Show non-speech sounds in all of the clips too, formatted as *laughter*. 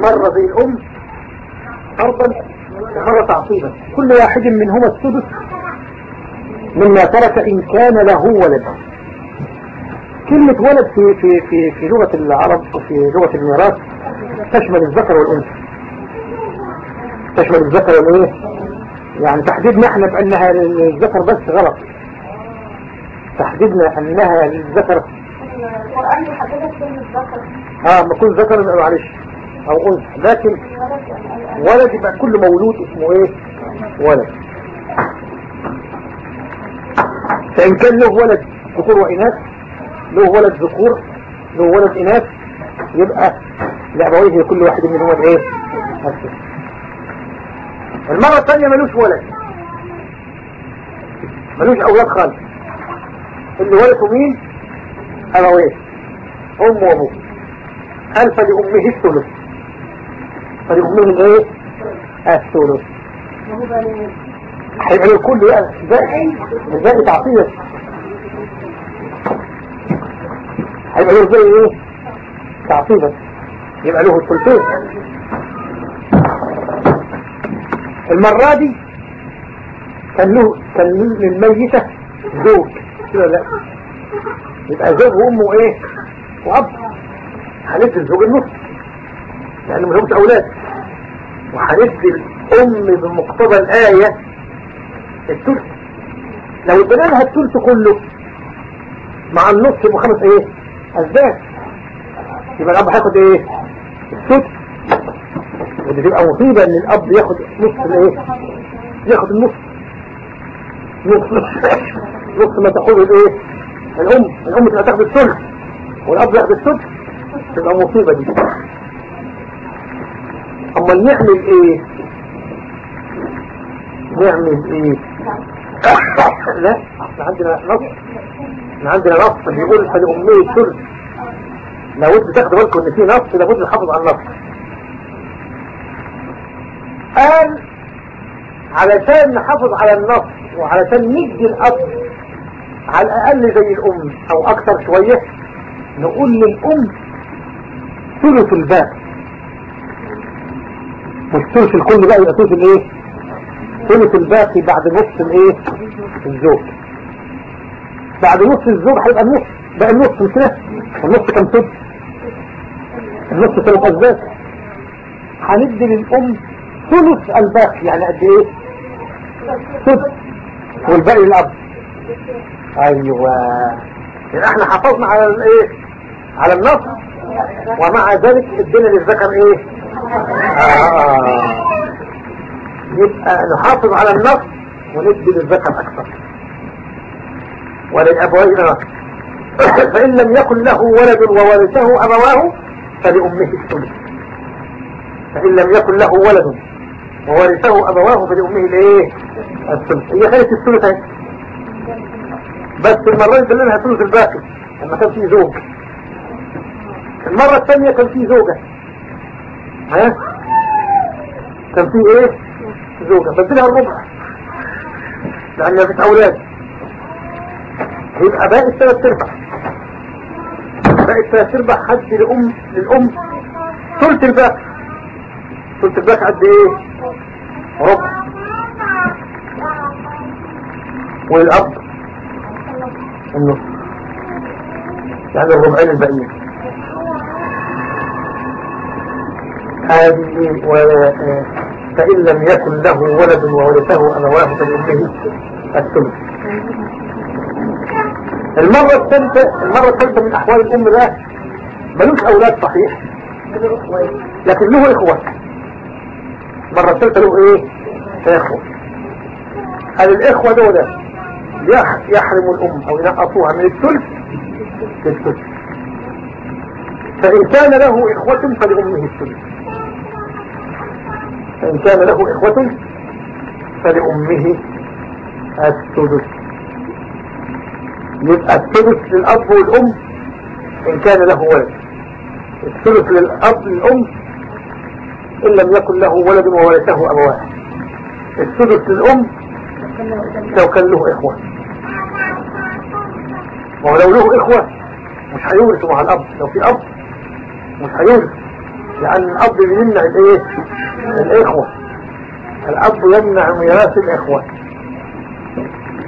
مرة زي الأم فرضا ومرة تعصيبا كل واحد منهما السدس مما ترك إن كان له ولد. كلمة ولد في في في في لغة العرب وفي لغة الميراث تشمل الذكر والأنثى. تشمل الذكر والإيه يعني تحديدنا إحنا بأنها الذكر بس غلط. تحديدنا أنها للذكر القرآن يحددك كلمة ذكر آه ما كل ذكر معلش. أو انثى لكن ولد يبقى كل مولود اسمه إيه؟ ولد. فإن كان له ولد ذكور وإناث له ولد ذكور له ولد إناث يبقى لابويه كل واحد منهم إيه؟ الثلث. المرة الثانية ملوش ولد. ملوش أولاد خالص. اللي ولده مين؟ أبويه. ام وأبوه. قال فلأمه الثلث. فلأمه الايه الثلث. وهو بقى ليه؟ هيبقى كله بقى إزاي تعطيه هيبقى له زي إيه؟ تعطيه يبقى له الثلثين. المرة دي كان له كان للميتة زوج. كده لا. يبقى زوج وأمه إيه؟ وأب. هندي الزوج النص لأنه ما لهمش أولاد. وهندي الأم بمقتضى الآية الثلث لو ادينا الثلث كله مع النص يبقوا خمس إيه؟ ازداد يبقى الأب هياخد إيه؟ الثلث ودي تبقى مصيبة إن الأب ياخد نص الايه ياخد النص. نص. نص ما تاخده الايه الأم. الأم تبقى تاخد الثلث والأب ياخد الثلث تبقى مصيبة دي. أمال نعمل إيه؟ نعمل إيه؟ *coughs* لا إحنا عندنا نص. إحنا عندنا نص. بيقول فلأمية الثلث لابد تاخدوا بالكم إن في نص لابد نحافظ على النص. قال علشان نحافظ على النص وعلشان ندي الاب على الأقل زي الأم أو أكثر شوية نقول للأم ثلث الباقي. مش ثلث الكل بقى يبقى ثلث الايه؟ ثلث الباقي بعد نص الايه؟ الزوج. بعد نص الزوج هيبقى النص. بقى النص مش كده النص كام ثلث النص ثلاث اسباب هندي للأم ثلث الباقي. يعني قد إيه؟ ثلث والباقي للأب. أيوه. يبقى إحنا حافظنا على الايه؟ على النص. ومع ذلك ادينا للذكر إيه؟ آه. يبقى نحافظ على النص وندي للذكر أكثر. وللابوين نص *coughs* فإن لم يكن له ولد وورثه أبواه فلأمه الثلث فإن لم يكن له ولد وورثه أبواه فلأمه الايه الثلث. هي خلت الثلث اهي بس المرة دي لها ثلث الباقي لما كان فيه زوج المرة الثانية كان فيه زوجة. ها؟ كان فيه إيه؟ زوجة. بدلها الربع. لأن مفيش أولاد. يبقى باقي الثلاث أرباع. باقي الثلاث أرباع حد لأم للأم. ثلث الباقي. ثلث الباقي قد إيه؟ ربع. والأب؟ النص يعني الربعين الباقيين. هذه و... فإن لم يكن له ولد وورثه أبواه فلأمه الثلث. المرة الثالثة المرة الثالثة من أحوال الأم ده ملوش أولاد صحيح لكن له إخوة. المرة الثالثة له إيه؟ إخوة. هل الإخوة دول يح- يحرم الأم أو ينقصوها من الثلث للثلث فإن كان له إخوة فلأمه الثلث. فإن كان له إخوة فلأمه الثلث يبقى الثلث للأب والأم. إن كان له ولد. الثلث للأب للأم إن لم يكن له ولد وورثه أبواه. الثلث للأم لو كان له إخوة. ولو له إخوة مش هيورثوا مع الأب. لو في أب مش هيورث لأن الأب بيمنع الإيه؟ الإخوة. الأب يمنع ميراث الإخوة.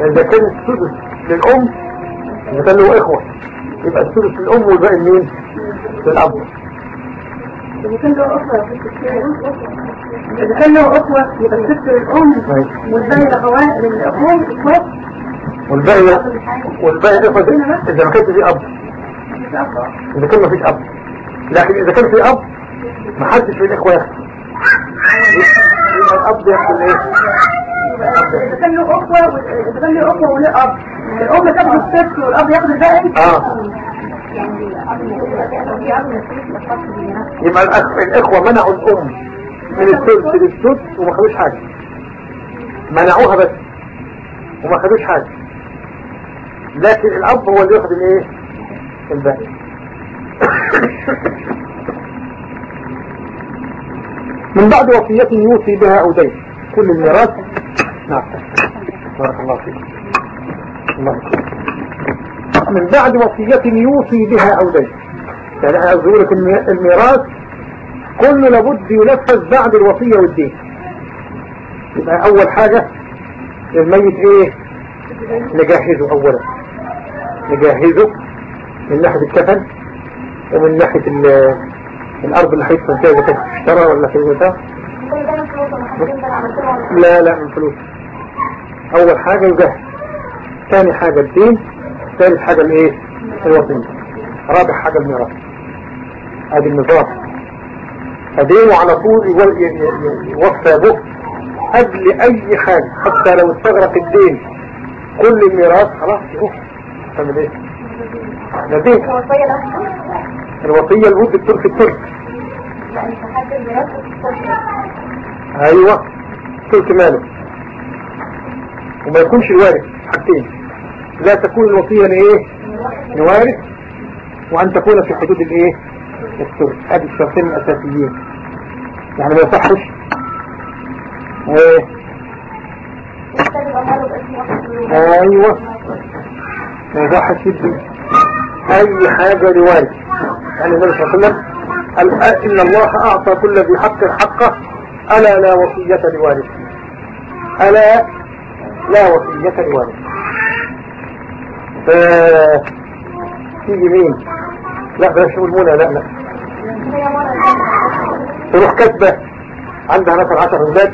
إذا كان السدس للأم إذا كان له إخوة. يبقى السدس للأم والباقي لمين؟ للأب. إذا كان له أخوة إذا كان له أخوة يبقى الست للأم والباقي الأخوات للأخوات والباقي والباقي الإخوة دي إذا ما كانش في أب. إذا كان ما فيش أب. لكن إذا كان في أب ما حدش في الإخوة ياخد يبقى الأب ياخد أخوة إذا كان له أخوة وله أب. الأم تاخد الست والأب ياخد الباقي. آه. يبقى الأخ... الإخوة منعوا الأم من الثلث للثلث وما خدوش حاجة. منعوها بس وما خدوش حاجة. لكن الأب هو اللي ياخد الإيه؟ الباقي. من بعد وصية يوصي بها أو دين كل الميراث. نعم. بارك الله فيك. الله يكرمك. من بعد وصية يوصي بها أو دين يعني أنا أقول لك المي- الميراث. كله لابد ينفذ بعد الوصية والدين. يبقى أول حاجة الميت إيه؟ نجهزه أولا. نجهزه من ناحية الكفن ومن ناحية ال- الأرض اللي هيدفن فيها كانت اشترى ولا في بتاع لا لا من فلوس. أول حاجة يجهز ثاني حاجة الدين. ثالث حاجة الإيه؟ الوصية رابع حاجة الميراث. ادي النظام ادينه على طول يوفى به قبل أي حاجة. حتى لو استغرق الدين. كل الميراث خلاص يروح تعمل إيه؟ دين الوصية الود الترك الترك. أيوه ترك ماله. وما يكونش الوارث حاجتين. لا تكون الوصية لإيه؟ لوارث وأن تكون في حدود الإيه؟ الترك. هذه الشرطين الأساسيين. يعني ما يصحش. إيه؟ أيوه. ما يصحش يدي أي حاجة لوارث. يعني النبي صلى الله عليه وسلم إن الله أعطى كل ذي حق حقه ألا لا وصية لوارث ألا لا وصية لوارث تيجي مين؟ لا بلاش نقول منى لا لا. تروح كاتبة. عندها مثلا عشر أولاد.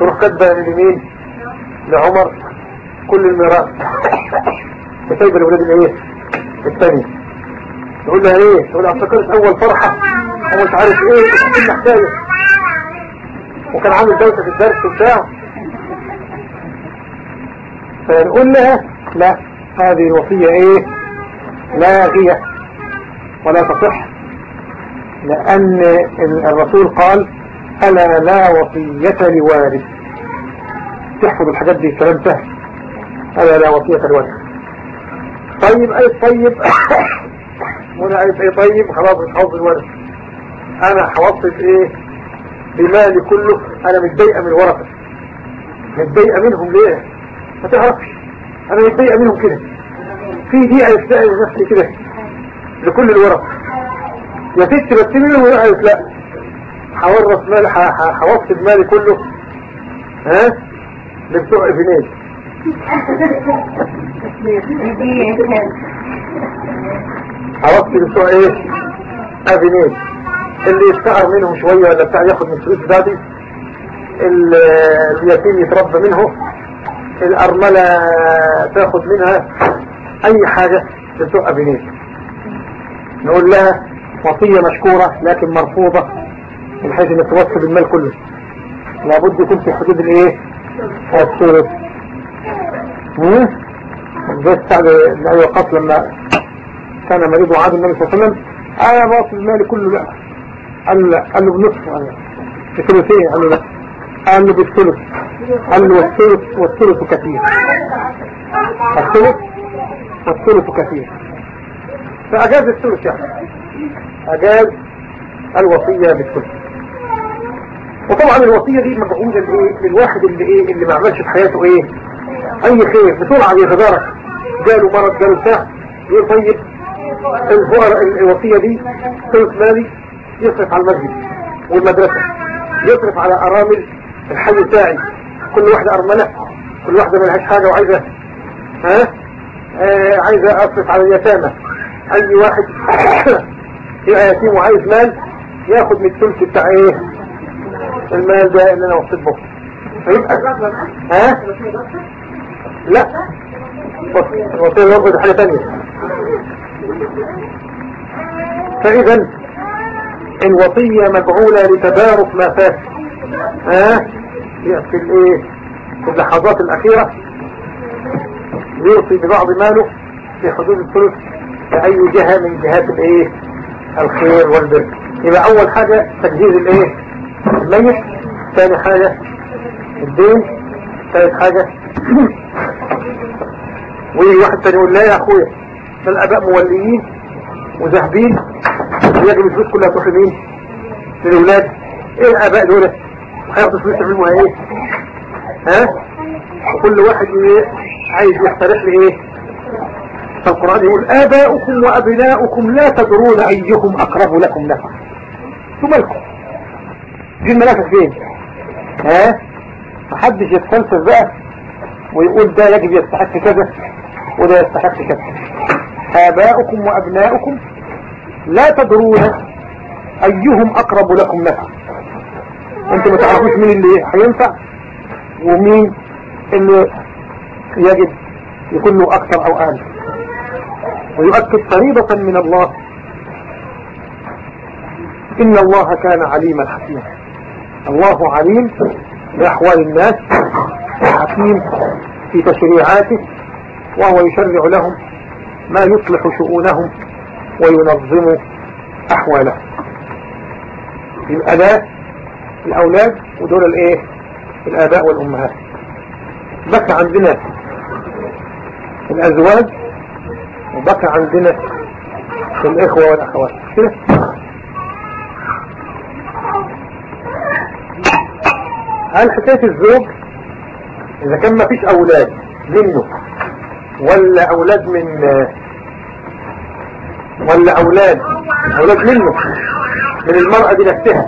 تروح كاتبة لمين؟ لعمر. كل الميراث وسايبه *coughs* الاولاد الإيه؟ الثانية تقول لها إيه؟ تقول لها أفتكرت أول فرحة ومش عارف إيه كل محتاجة. وكان عامل دوسة في الدرس بتاعه فنقول لها لا هذه الوصية إيه؟ لاغية ولا تصح. لأن الرسول قال ألا لا وصية لوارث تحفظ الحاجات دي كلام سهل. ألا لا وصية لوارث طيب أي طيب. منى قالت أي طيب خلاص مش حافظ الورث أنا حوصف إيه بمالي كله أنا متضايقة من الورثة متضايقة منهم ليه ما تعرفش أنا متضايقة منهم كده في دقيقة يستاهل نفسي كده لكل الورثة يا ست بس منهم قالت لا هورث مالي ح- ح- هوصف مالي كله ها لبتوع ابنين عرفت بتوع إيه ابنين اللي يستعر منهم شوية ولا بتاع ياخد من الفلوس بتاعتي ال- اليتيم يتربى منه. الأرملة تاخد منها أي حاجة بتوع ابنين نقول لها وصية مشكورة لكن مرفوضة من حيث إنك توصل المال كله. لابد يكون في حدود الإيه؟ الثلث ابي وقاص لما كان مريض وعاد النبي صلى الله عليه وسلم. أنا باصل المال كله لا قال له قال له بنصف قال له بثلثين قال له لا. قال له بالثلث. قال له والثلث والثلث كثير. الثلث والثلث كثير. فأجاز الثلث يعني. أجاز الوصية بالثلث. وطبعا الوصية دي مجعولة لإيه؟ للواحد اللي إيه؟ اللي ما عملش في حياته إيه؟ أي خير. بسرعة بيتدارك جاله مرض جاله بتاع. يقول طيب الفقراء الوصية دي ثلث مالي يصرف على المسجد والمدرسة يصرف على أرامل الحي الداعي كل واحدة أرملة كل واحدة ملهاش حاجة وعايزة ها؟ آه عايزة أصرف على اليتامى. أي واحد *coughs* يبقى يتيم وعايز مال ياخد من الثلث بتاع إيه؟ المال ده اللي أنا وصيت به فيبقى ها؟ لا. الوصية الوصية دي حاجة تانية. فإذا الوصية مجعولة لتدارك ما فات. ها؟ في الإيه؟ في اللحظات الأخيرة. يوصي ببعض ماله في حدود الثلث لأي جهة من جهات الإيه؟ الخير والبر. يبقى أول حاجة تجهيز الإيه؟ الميت. ثاني حاجة الدين. ثالث حاجة *clears throat* ويجي واحد تاني يقول لا يا أخويا. ده الاباء موليين وذاهبين ويجب الفلوس كلها تروح لمين للاولاد إيه الآباء دول؟ هياخدوا فلوس يعملوا إيه؟ ها؟ وكل واحد عايز يقترح لي إيه فالقرآن يقول آباؤكم وأبناؤكم لا تدرون أيهم أقرب لكم نفعا ثم لكم دي المنافع فين؟ ها؟ محدش يتفلسف بقى ويقول ده يجب يستحق كذا وده يستحق كذا. آباؤكم وأبناؤكم لا تدرون أيهم أقرب لكم نفعا أنتوا ما تعرفوش مين اللي هينفع ومين اللي يجب يكون له أكثر أو أقل. ويؤكد فريضة من الله. إن الله كان عليما حكيما. الله عليم بأحوال الناس حكيم في تشريعاته وهو يشرع لهم ما يصلح شؤونهم وينظم أحوالهم. الأداة الأولاد ودول الإيه؟ الآباء والأمهات. بقى عندنا الأزواج وبقى عندنا الإخوة والأخوات. هل حكاية الزوج إذا كان ما فيش أولاد منه ولا أولاد من ولا أولاد أولاد منه من المرأة دي نفسها.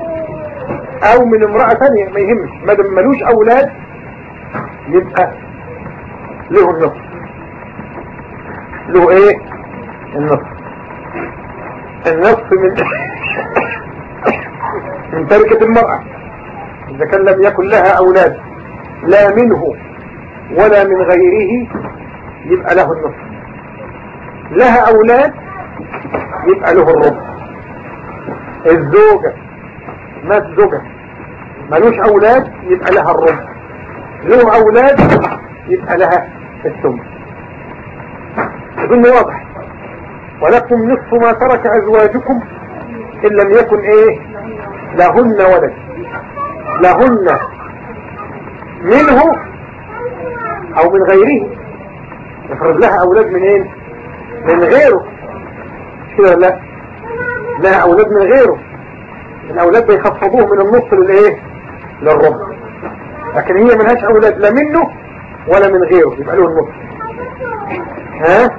أو من امرأة ثانية ما يهمش. ما دام ملوش أولاد يبقى له النصف. له إيه؟ النصف. النصف من *coughs* من تركة المرأة. إذا كان لم يكن لها أولاد لا منه ولا من غيره يبقى له النصف. لها أولاد يبقى له الربع. الزوجة مات زوجة ملوش أولاد يبقى لها الربع. له أولاد يبقى لها الثمن. أظن واضح. ولكم نصف ما ترك أزواجكم إن لم يكن إيه؟ لهن ولد. لهن. منه أو من غيره. يفرض لها أولاد منين؟ من غيره. كده لا؟ لها أولاد من غيره. الأولاد بيخفضوه من النص للإيه؟ للربع لكن هي ملهاش أولاد لا منه ولا من غيره. يبقى له النص. ها؟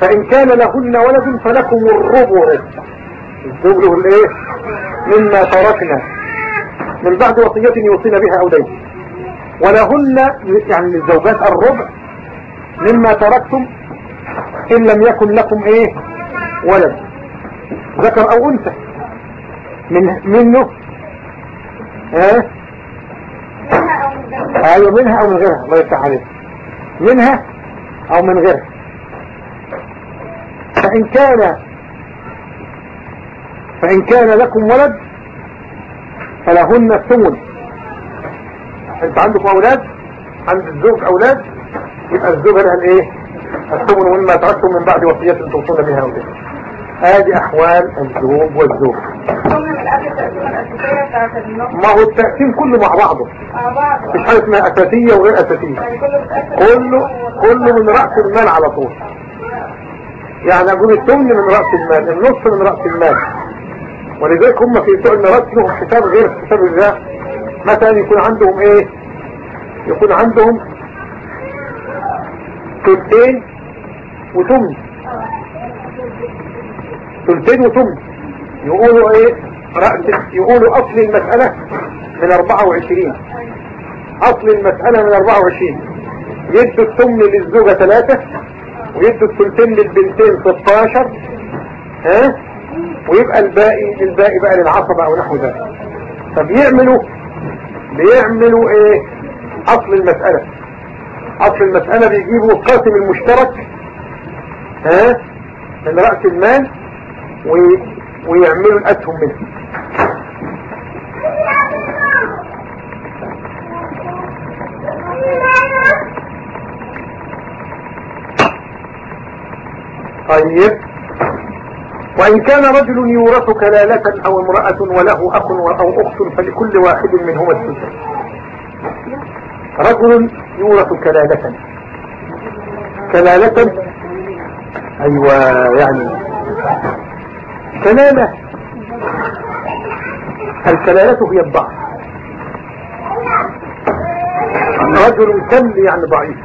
فإن كان لهن ولد فلكم الربع الزوج له الايه مما تركنا. من بعد وصية يوصينا بها أو دين. ولهن يعني للزوجات الربع مما تركتم إن لم يكن لكم إيه؟ ولد. ذكر أو أنثى. من منه؟ ها أيوه منها أو من غيرها. الله يفتح عليك. منها أو من غيرها. فإن كان فإن كان لكم ولد فلهن الثمن. أنت عندكم أولاد؟ عند الزوج أولاد؟ يبقى الزوج لها الايه الثمن مما تركتم من بعد وصية توصون بها أو هذه أحوال الزوج والزوج ما هو التقسيم كله مع بعضه. مش حاجة اسمها أساسية وغير أساسية. كله كله من رأس المال على طول. يعني أقول الثمن من رأس المال النصف من رأس المال. ولذلك هم في سوء الميراث لهم حساب غير حساب الله. مثلا يكون عندهم إيه؟ يكون عندهم ثلثين وثمن ثلثين وثمن يقولوا إيه؟ رأس يقولوا أصل المسألة من 24 أصل المسألة من 24 يدوا الثمن للزوجة ثلاثة ويدوا الثلثين للبنتين 16 ها؟ ويبقى الباقي الباقي بقى للعصبة أو نحو ذلك. فبيعملوا بيعملوا إيه؟ أصل المسألة. أصل المسألة بيجيبوا القاسم المشترك ها؟ من رأس المال ويعملوا الأسهم منه. طيب. وإن كان رجل يورث كلالة أو امرأة وله أخ أو أخت فلكل واحد منهما السدس. رجل يورث كلالة. كلالة؟ أيوة يعني. كلالة. الكلالة هي الضعف. رجل كل يعني ضعيف؟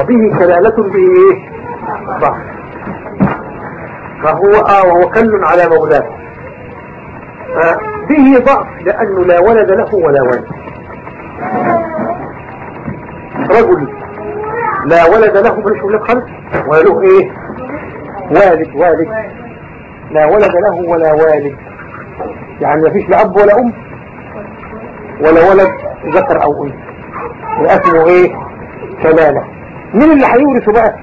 وبه كلالة به ضعف. فهو آه وهو كل على مولاه به ضعف لأنه لا ولد له ولا ولد. رجل لا ولد له ملوش ولد خلق ولا له إيه؟ والد والد. لا ولد له ولا والد. يعني ما فيش لا أب ولا أم ولا ولد ذكر أو أنثى. اسمه إيه؟ كلالة مين اللي هيورثه بقى؟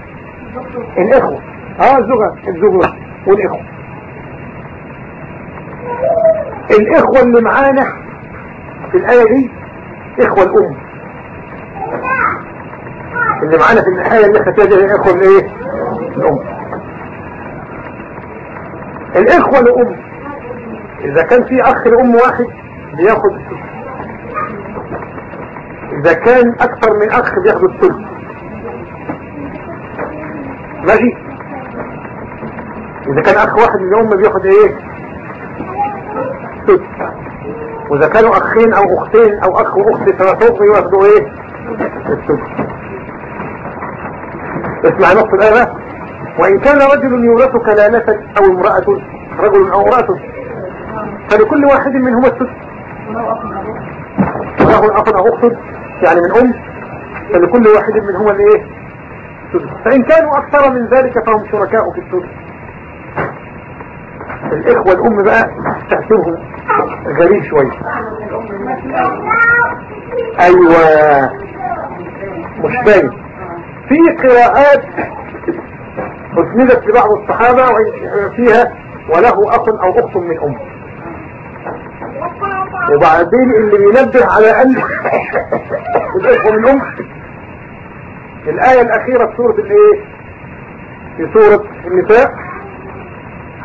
الإخوة. آه الزوجة الزوجة. والإخوة. الإخوة اللي معانا في الآية دي إخوة الأم. اللي معانا في الآية اللي إحنا فيها دي الاخوة الإيه؟ الأم. الإخوة الأم إذا كان في أخ لأم واحد بياخد إذا كان أكثر من أخ بياخد الثلث. ماشي؟ إذا كان أخ واحد من الام بياخد إيه؟ ثلث وإذا كانوا أخين أو أختين أو أخ وأخت فوق ياخدوا إيه؟ الثلث اسمع نص الايه وإن كان رجل يورث كلالة أو امرأة رجل أو امرأة فلكل واحد منهما الثلث له أخ أو أخت يعني من أم فلكل واحد منهما الإيه؟ فإن كانوا أكثر من ذلك فهم شركاء في الثلث الإخوة الأم بقى تأثيرهم غريب شوية. أيوه مش باين. في قراءات اسندت لبعض الصحابة فيها وله أخ أو أخت من ام وبعدين اللي بينبه على أن *laughs* الإخوة من ام الآية الأخيرة في سورة الإيه؟ في سورة النساء.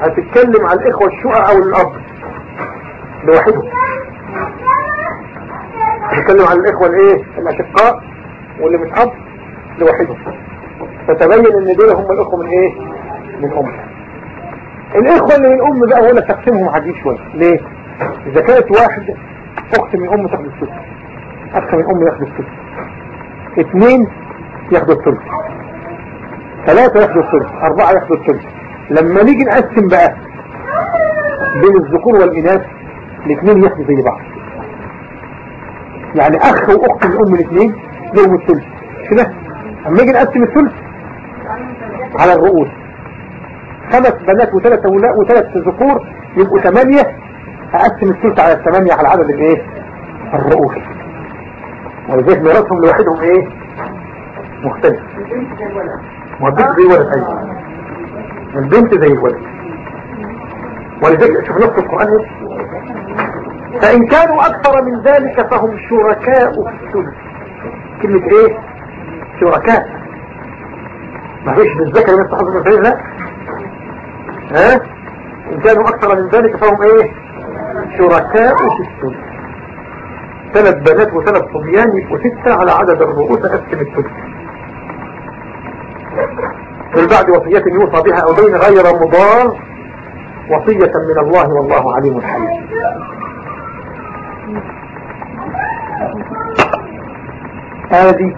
هتتكلم عن الإخوة الشقق أو الأب لوحدهم. هتتكلم عن الإخوة الإيه؟ الأشقاء واللي مش أب لوحدهم. فتبين إن دول هم الإخوة من إيه؟ من أم. الإخوة اللي من أم بقى هنا تقسيمهم عجيب شوية. ليه؟ إذا كانت واحد أخت من أم تاخد الثلث أخت من أم ياخد الثلث اثنين ياخدوا الثلث. ثلاثة ياخدوا الثلث. أربعة ياخدوا الثلث. لما نيجي نقسم بقى بين الذكور والإناث الاثنين ياخدوا زي بعض. يعني أخ وأخت من أم الاثنين لهم الثلث كده لما نيجي نقسم الثلث على الرؤوس. خمس بنات وثلاث أولاء وثلاث ذكور يبقوا ثمانية. أقسم الثلث على الثمانية على عدد الإيه؟ الرؤوس. ولذلك ميراثهم لوحدهم إيه؟ مختلف. والبنت زي الولد. أيضا البنت زي الولد. ولذلك شوف نص القرآن. فإن كانوا أكثر من ذلك فهم شركاء في الثلث كلمة إيه؟ شركاء. ما فيش بالذكر مثل حضر الفعيل لا ها؟ إن كانوا أكثر من ذلك فهم إيه؟ شركاء في الثلث ثلاث بنات وثلاث صبيان يبقوا ستة على عدد الرؤوس أقسم الثلث من بعد وصية يوصى بها أو دين غير مضار وصية من الله والله عليم حليم. هذه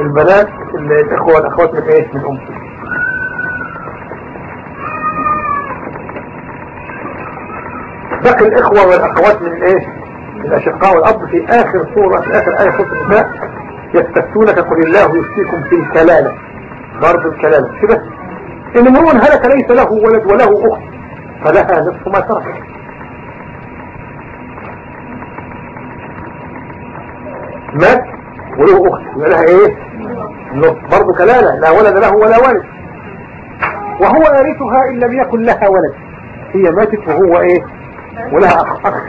البنات اللي الأخوة الأخوات من إيه من أم باقي الإخوة والأخوات من إيه الأشقاء والأب في آخر صورة في آخر آية صورة النساء. يستفتونك قل الله يفتيكم في الكلالة. برضه الكلالة. كده إن هو هلك ليس له ولد وله أخت فلها نصف ما ترك. مات وله أخت يبقى لها إيه؟ نصف. برضه كلالة. لا ولد له ولا ولد وهو يرثها إن لم يكن لها ولد. هي ماتت وهو إيه؟ ولها أخ. أخ.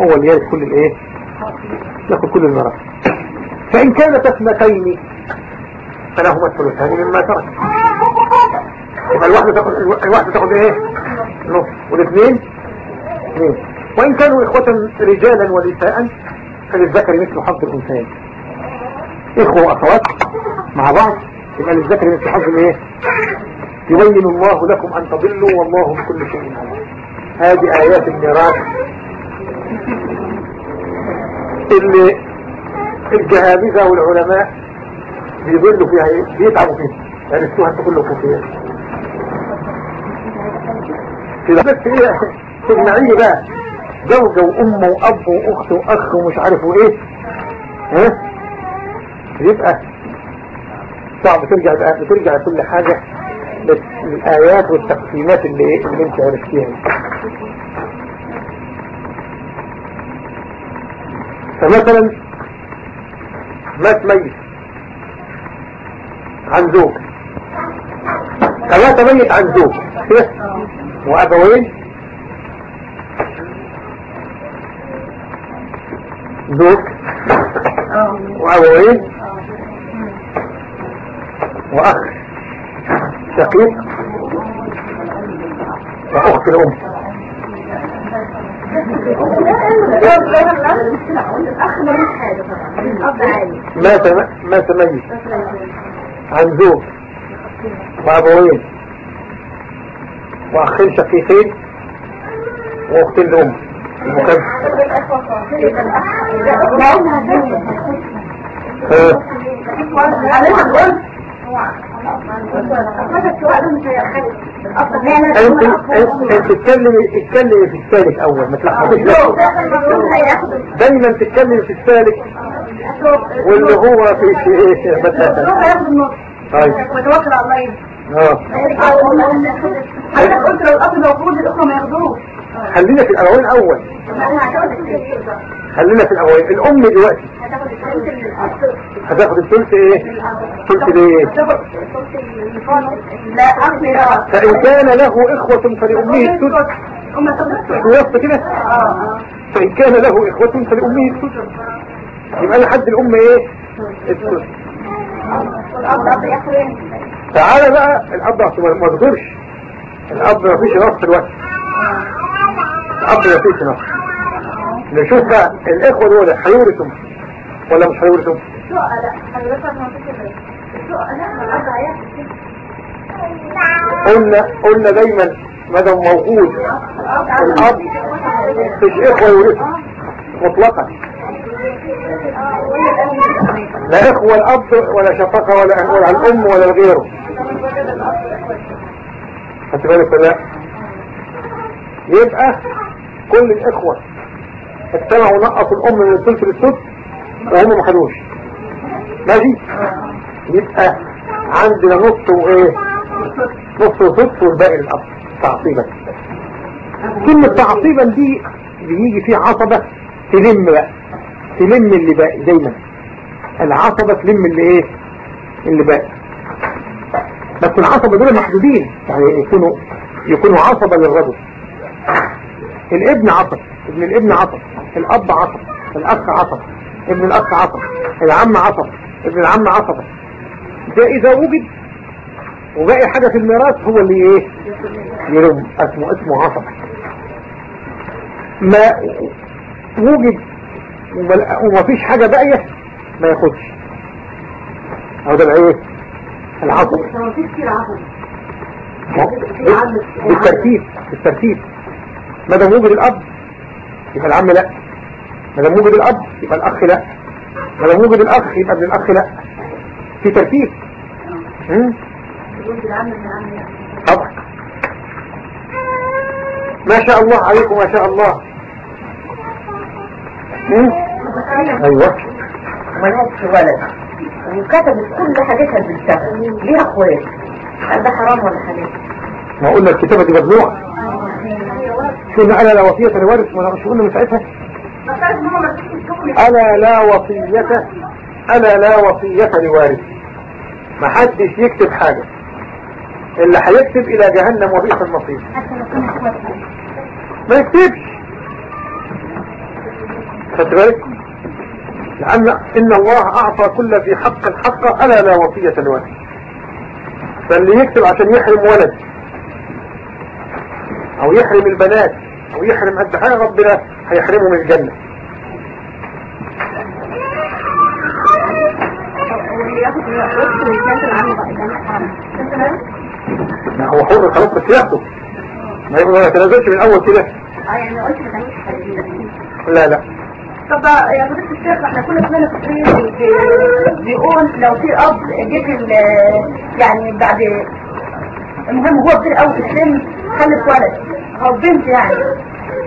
هو اللي يرث كل الإيه؟ ياخد كل المرض فإن كانت اثنتين فلهما الثلثان مما ترك. يبقى الواحدة تاخد الواحدة تاخد إيه؟ نص. والاثنين؟ اثنين. وإن كانوا إخوة رجالا ونساء فللذكر مثل حظ الأنثيين. إخوة وأخوات مع بعض يبقى للذكر مثل حظ الإيه؟ يبين الله لكم أن تضلوا والله بكل شيء عليم. هذه آيات الميراث اللي الجهابذة والعلماء بيضلوا فيها إيه بيتعبوا فيها عرفتوها أنتوا كلكم فيها في بس إيه تجمعيه بقى زوجة وام وأب وأخت وأخ ومش عارف وإيه. ها؟ يبقى صعب ترجع بقى بترجع كل حاجة للآيات والتقسيمات اللي إيه اللي أنت عرفتيها. فمثلا مات ميت عن زوج. فمات ميت عن زوج. *laughs* وأبوين زوج. وأبوين وأخ. شقيق. وأخت الأم. مات مات ميت عن زوج وأبوين وأخين شقيقين. وأختين الأم. المكان أنت انت تتكلمي تتكلمي في الثالث أول ما تلخبطيش. دايما تتكلمي في الثالث واللي هو في شيء مثلا طيب وتوكل على الله آه. حضرتك قلت لو الاب موجود الاخوه ما ياخدوش خلينا في الابوين أول. خلينا في الابوين الأم دلوقتي. هتاخد الثلث إيه؟ الثلث ليه؟ فإن كان له إخوة فلامه الثلث. ويصف كده. فإن كان له إخوة فلامه الثلث. يبقى لحد الأم إيه؟ الثلث. تعالى بقى. الأب ما تغيرش الأب ما فيش نص الوقت الأب ما فيش نص نشوف بقى الإخوة دول هيورثوا ولا مش هيورثوا قلنا قلنا دايما ما دام موجود الأب مش إخوة يورثوا مطلقا. لا إخوة الاب ولا شفقة ولا ولا الأم ولا غيره خدت بالك ولا لا؟ يبقى كل الإخوة اجتمعوا نقصوا الأم من الثلث للثلث وهم ما خدوش. ماشي؟ يبقى عندنا نص وإيه؟ نص وثلث والباقي للاب تعصيبا. كلمة تعصيبا دي بيجي فيه عصبة تلم بقى. تلم اللي باقي دايما. العصبة تلم اللي إيه؟ اللي باقي بس العصبة دول محدودين. يعني يكونوا يكونوا عصبة للرجل. الابن عصب ابن الابن عصب الأب عصب الأخ عصب ابن الأخ عصب العم عصب ابن العم عصب ده إذا وجد وباقي حاجة في الميراث هو اللي إيه؟ يرم اسمه اسمه عصب ما وجد وما- ومفيش حاجة باقية ما ياخدش. أو ده الايه عصب بالترتيب بالترتيب. ما دام وجد الأب يبقى العم لا. ما دام وجد الأب يبقى الأخ لا. ما دام وجد الأخ يبقى ابن الأخ لا. في ترتيب. طبعا. ما شاء الله عليكم ما شاء الله؟ أيوه. ملهاش ولد. وكتبت كل حاجتها بالسهل ليها اخوات هل ده حرام ولا حلال؟ ما قلنا الكتابة دي ممنوعة شو ألا لا وصية لوارث ما مش قلنا من ساعتها؟ ألا لا وصية ألا لا وصية لوارث. حدش يكتب حاجة. اللي هيكتب إلى جهنم وبئس المصير. ما يكتبش. خدت بالك؟ لأن إن الله أعطى كل ذي حق حقه ألا لا وصية لوارث. فاللي يكتب عشان يحرم ولد أو يحرم البنات أو يحرم قد حاجة ربنا هيحرمه من الجنة. ما هو حر خلاص بس ياخده. ما يبقى ما يتنازلش من الأول كده. لا لا. طب يا فضيلة الشيخ إحنا كل سنة بيقول لو في أب ال- يعني بعد المهم هو كبير قوي في السن خلف ولد. أو بنت يعني.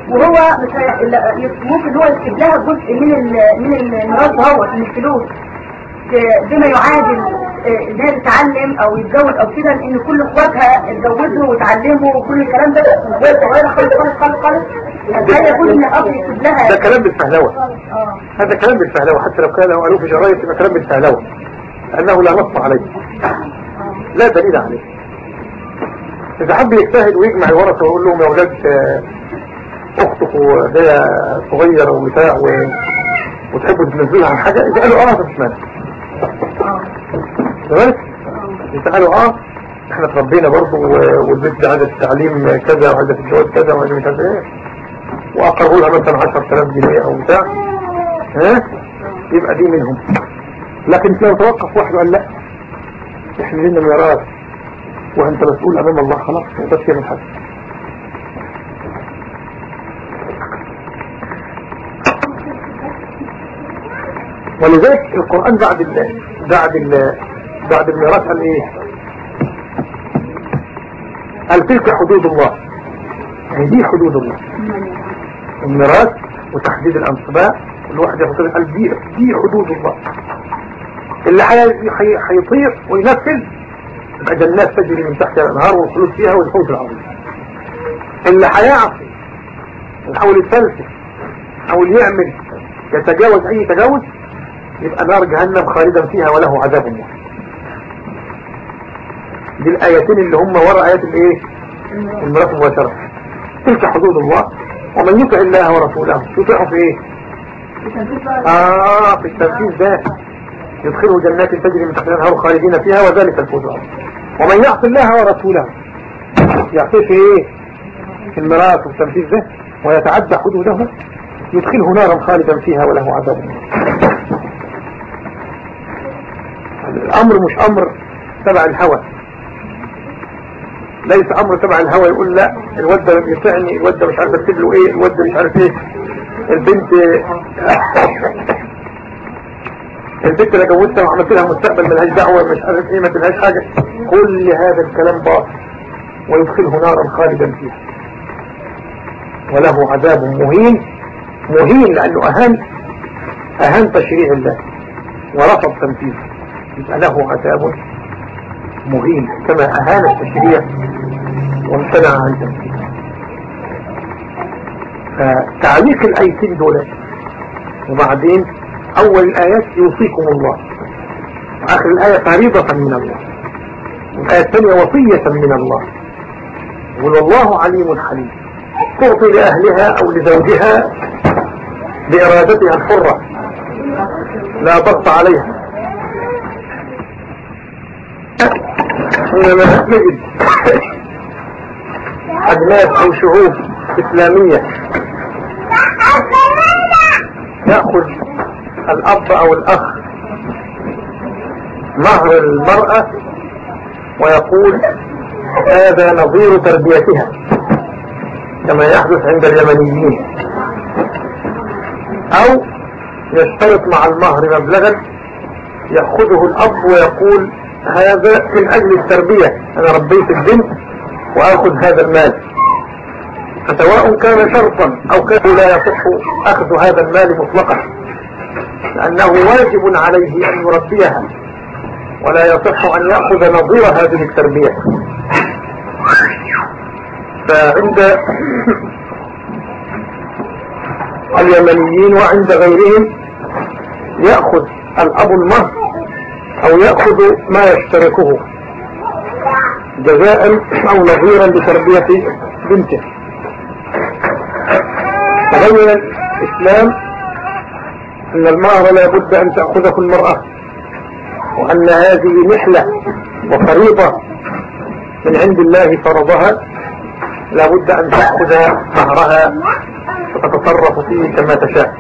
وهو هي- ممكن هو يكتب لها جزء من من الميراث دوت من الفلوس. ب- بما يعادل آه، انها تتعلم أو يتجوز أو كده لأن كل إخواتها اتجوزوا وتعلموا وكل الكلام ده. وهي صغيرة خالص خالص خالص خالص. هل يجوز ان الاب يكتب لها ده كلام بالفهلوة. آه. هذا كلام بالفهلوة. حتى لو كان قالوه في جرايد يبقى كلام بالفهلوة. لأنه لا نص عليه. لا دليل عليه. إذا حب يجتهد ويجمع الورثة ويقول لهم يا أولاد آه، أختك وده صغير وبتاع وتحبوا تنزلها عن حاجة اذا قالوا آه مش مانع تمام؟ اذا قالوا آه إحنا اتربينا برضه والبنت عايزه التعليم كذا وعايزه الجواز كذا وعايزه مش عارف إيه. واقروا لها مثلا 10000 جنيه أو بتاع. ها؟ يبقى دي منهم. لكن لو توقف واحد وقال لا إحنا لنا ميراث. وأنت مسؤول أمام الله. خلاص ما تقدرش تعمل حاجة. ولذلك القرآن بعد ال بعد ال بعد الميراث قال إيه؟ قال تلك حدود الله. يعني دي حدود الله. الميراث وتحديد الأنصباء. الواحد قال دي دي حدود الله. اللي هيطير وينفذ يبقى جنات تجري من تحتها الأنهار والخلود فيها والفوز العظيم اللي هيعصي يحاول يتفلسف يحاول يعمل يتجاوز أي تجاوز يبقى نار جهنم خالدا فيها وله عذاب الله دي الايتين اللي هم وراء آيات الإيه؟ الميراث مباشره تلك حدود الله ومن يطع الله ورسوله يطيعه في إيه؟ آه في التنفيذ ده. يدخله جنات تجري من تحتها الأنهار خالدين فيها وذلك الفوز العظيم. ومن يعص الله ورسوله. يعصيه في إيه؟ في الميراث والتنفيذ ده ويتعدى حدوده يدخله نارا خالدا فيها وله عذاب. الأمر مش أمر تبع الهوى. ليس أمر تبع الهوى يقول لا الواد ده يطعني الواد ده مش عارف اكتب له إيه الواد مش عارف إيه. البنت البنت اللي جوزتها وعملت لها مستقبل ملهاش دعوة مش عارف إيه ما تلهاش حاجة. كل هذا الكلام باطل. ويدخله نارا خالدا فيها. وله عذاب مهين. مهين لأنه أهان أهان تشريع الله. ورفض تنفيذه. يبقى له عذاب مهين. كما أهان التشريع وامتنع عن تنفيذه. فتعليق الآيتين دول. وبعدين أول الآيات يوصيكم الله. وآخر الآية فريضة من الله. والآية الثانية وصية من الله. والله عليم حليم. تعطي لأهلها أو لزوجها بإرادتها الحرة. لا ضغط عليها. حينما نجد. أجناس أو شعوب إسلامية. يأخذ الأب أو الأخ. مهر المرأة ويقول هذا نظير تربيتها كما يحدث عند اليمنيين. أو يشترط مع المهر مبلغا يأخذه الأب ويقول هذا من أجل التربية أنا ربيت البنت وأخذ هذا المال. فسواء كان شرطا أو كان لا يصح أخذ هذا المال مطلقا. لأنه واجب عليه أن يربيها ولا يصح أن يأخذ نظير هذه التربية. فعند اليمنيين وعند غيرهم يأخذ الأب المهر أو يأخذ ما يشتركه جزاء أو نظيرا لتربية بنته. تبين الإسلام أن المهر لا بد أن تأخذه المرأة وأن هذه نحلة وفريضة من عند الله فرضها لا بد أن تأخذ مهرها وتتصرف فيه كما تشاء.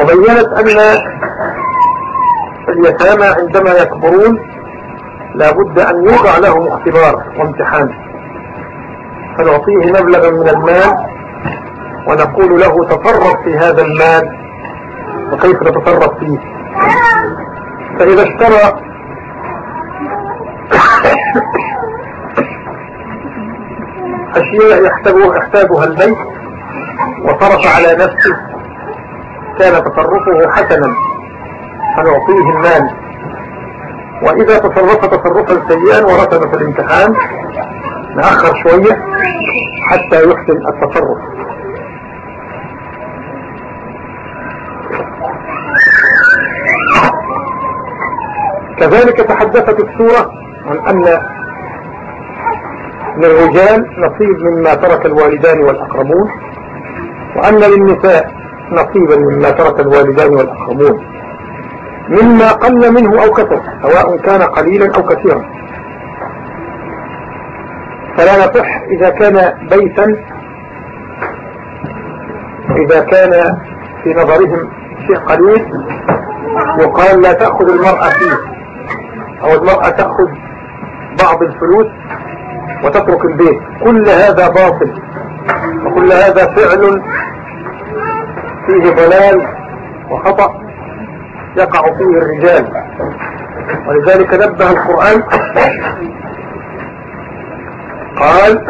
وبينت أن اليتامى عندما يكبرون لا بد أن يوضع لهم اختبار وامتحان فنعطيه مبلغا من المال ونقول له تصرف في هذا المال. وكيف نتصرف فيه؟ فإذا اشترى *coughs* أشياء يحتاجها, البيت وصرف على نفسه كان تصرفه حسنا فنعطيه المال. وإذا تصرف تصرفا سيئا ورسم في الامتحان نأخر شوية حتى يحسن التصرف. كذلك تحدثت السورة عن أن للرجال نصيب مما ترك الوالدان والأقربون وأن للنساء نصيبا مما ترك الوالدان والأقربون. مما قل منه أو كثر سواء كان قليلا أو كثيرا. فلا نصح إذا كان بيتا إذا كان في نظرهم شيء قليل يقال لا تأخذ المرأة فيه. أو المرأة تأخذ بعض الفلوس وتترك البيت. كل هذا باطل. وكل هذا فعل فيه ضلال وخطأ يقع فيه الرجال. ولذلك نبه القرآن. قال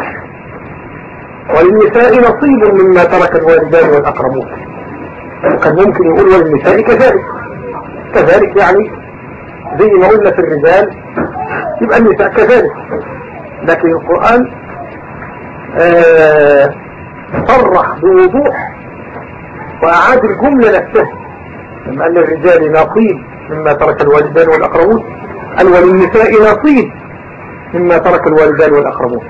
وللنساء نصيب مما ترك الوالدان والأقربون. وكان ممكن يقول وللنساء كذلك. كذلك يعني زي ما قلنا في الرجال؟ يبقى النساء كذلك. لكن القرآن آه صرح بوضوح وأعاد الجملة نفسها. لما قال للرجال نصيب مما ترك الوالدان والأقربون قال وللنساء نصيب مما ترك الوالدان والأقربون.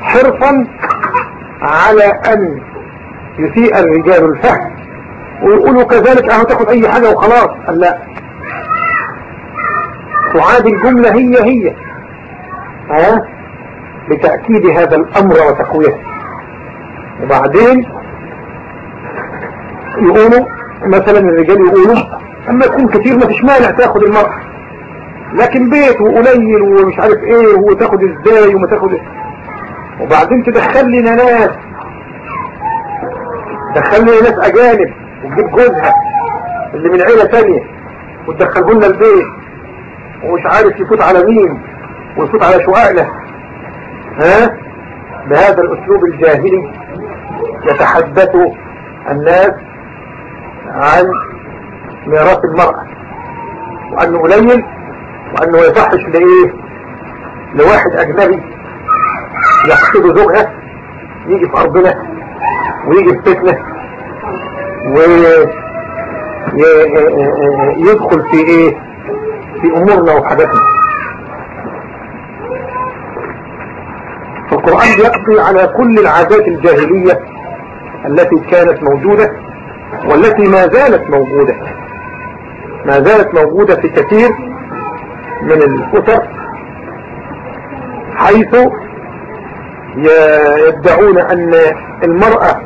حرصا على أن يسيء الرجال الفهم. ويقولوا كذلك أهو تاخد أي حاجة وخلاص. قال لا. تعاد الجملة هي هي. ها؟ لتأكيد هذا الأمر وتقويته وبعدين يقولوا مثلا الرجال يقولوا أما يكون كتير ما فيش مانع تاخد المرأة. لكن بيت وقليل ومش عارف إيه وتاخد إزاي وما تاخد إيه. وبعدين تدخل لنا ناس. تدخل لنا ناس أجانب وتجيب جوزها اللي من عيلة تانية وتدخله لنا البيت. ومش عارف يفوت على مين ويفوت على شقائله ها؟ بهذا الأسلوب الجاهلي يتحدث الناس عن ميراث المرأة وأنه قليل وأنه يصحش لإيه؟ لواحد أجنبي يقصد زوجها يجي في أرضنا ويجي في بيتنا ويدخل في إيه؟ في أمورنا وحدثنا فالقرآن يقضي على كل العادات الجاهلية التي كانت موجودة والتي ما زالت موجودة. ما زالت موجودة في كثير من الأسر حيث يدعون أن المرأة